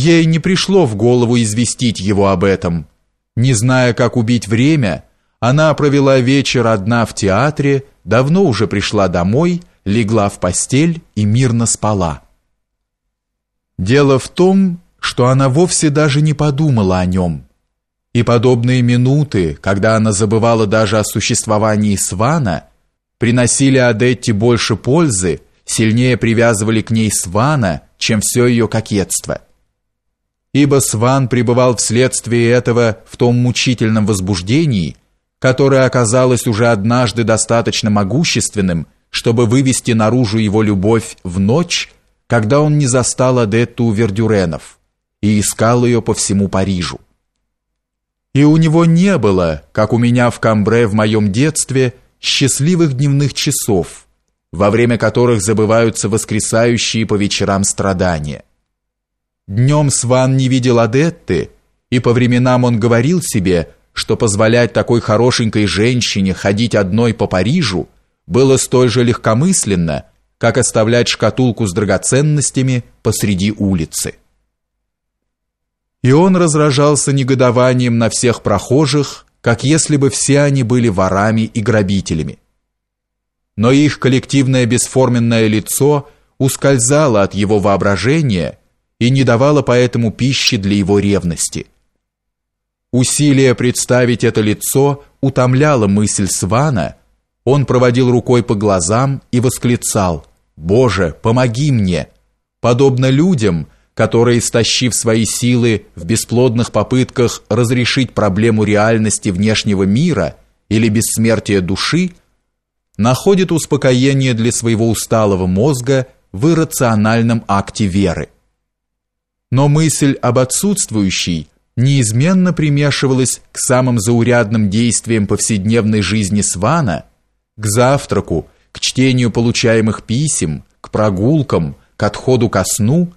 Ей не пришло в голову известить его об этом. Не зная, как убить время, она провела вечер одна в театре, давно уже пришла домой, легла в постель и мирно спала. Дело в том, что она вовсе даже не подумала о нем. И подобные минуты, когда она забывала даже о существовании Свана, приносили Адетте больше пользы, сильнее привязывали к ней Свана, чем все ее кокетство. Ибо Сван пребывал вследствие этого в том мучительном возбуждении, которое оказалось уже однажды достаточно могущественным, чтобы вывести наружу его любовь в ночь, когда он не застал Адетту Вердюренов и искал ее по всему Парижу. И у него не было, как у меня в Камбре в моем детстве, счастливых дневных часов, во время которых забываются воскресающие по вечерам страдания. Днем Сван не видел Адетты, и по временам он говорил себе, что позволять такой хорошенькой женщине ходить одной по Парижу было столь же легкомысленно, как оставлять шкатулку с драгоценностями посреди улицы. И он разражался негодованием на всех прохожих, как если бы все они были ворами и грабителями. Но их коллективное бесформенное лицо ускользало от его воображения и не давало поэтому пищи для его ревности. Усилие представить это лицо утомляло мысль Свана. Он проводил рукой по глазам и восклицал: "Боже, помоги мне!" Подобно людям, которые, истощив свои силы в бесплодных попытках разрешить проблему реальности внешнего мира или бессмертия души, находят успокоение для своего усталого мозга в иррациональном акте веры. Но мысль об отсутствующей неизменно примешивалась к самым заурядным действиям повседневной жизни Свана, к завтраку, к чтению получаемых писем, к прогулкам, к отходу ко сну,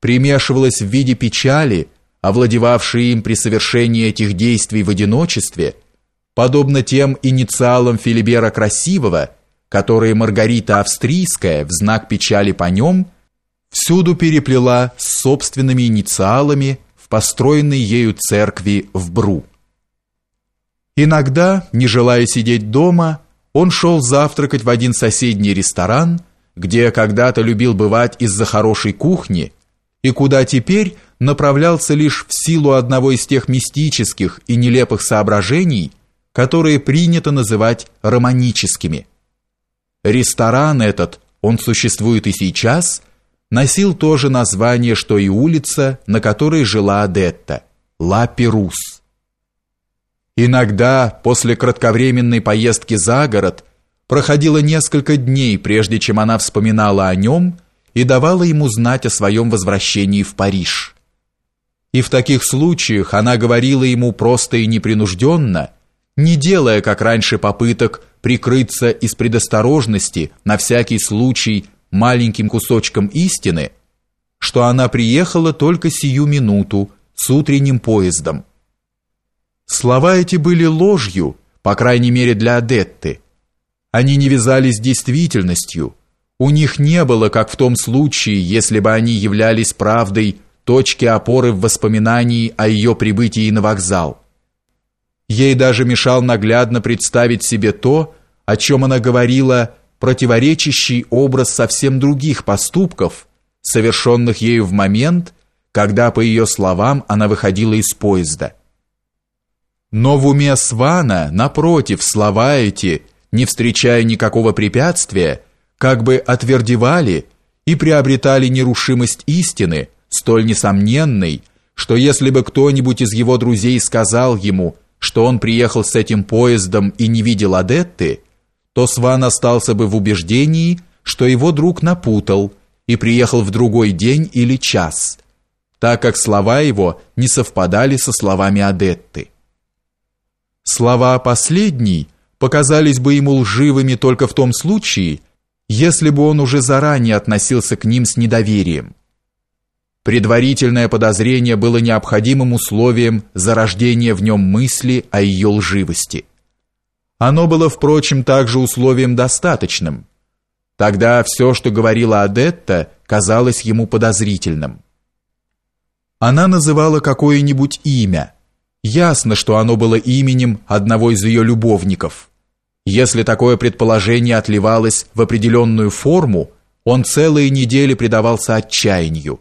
примешивалась в виде печали, овладевавшей им при совершении этих действий в одиночестве, подобно тем инициалам Филибера Красивого, которые Маргарита Австрийская в знак печали по нем всюду переплела с собственными инициалами построенной ею церкви в Бру. Иногда, не желая сидеть дома, он шел завтракать в один соседний ресторан, где когда-то любил бывать из-за хорошей кухни, и куда теперь направлялся лишь в силу одного из тех мистических и нелепых соображений, которые принято называть романическими. Ресторан этот, он существует и сейчас – носил то же название, что и улица, на которой жила Адетта – Ла Перус. Иногда, после кратковременной поездки за город, проходило несколько дней, прежде чем она вспоминала о нем и давала ему знать о своем возвращении в Париж. И в таких случаях она говорила ему просто и непринужденно, не делая, как раньше, попыток прикрыться из предосторожности на всякий случай маленьким кусочком истины, что она приехала только сию минуту с утренним поездом. Слова эти были ложью, по крайней мере для Адетты. Они не вязались с действительностью. У них не было, как в том случае, если бы они являлись правдой, точки опоры в воспоминании о ее прибытии на вокзал. Ей даже мешал наглядно представить себе то, о чем она говорила противоречащий образ совсем других поступков, совершенных ею в момент, когда, по ее словам, она выходила из поезда. Но в уме Свана, напротив, слова эти, не встречая никакого препятствия, как бы отвердевали и приобретали нерушимость истины, столь несомненной, что если бы кто-нибудь из его друзей сказал ему, что он приехал с этим поездом и не видел Адетты, то Сван остался бы в убеждении, что его друг напутал и приехал в другой день или час, так как слова его не совпадали со словами Адетты. Слова последней показались бы ему лживыми только в том случае, если бы он уже заранее относился к ним с недоверием. Предварительное подозрение было необходимым условием зарождения в нем мысли о ее лживости. Оно было, впрочем, также условием достаточным. Тогда все, что говорила Адетта, казалось ему подозрительным. Она называла какое-нибудь имя. Ясно, что оно было именем одного из ее любовников. Если такое предположение отливалось в определенную форму, он целые недели предавался отчаянию.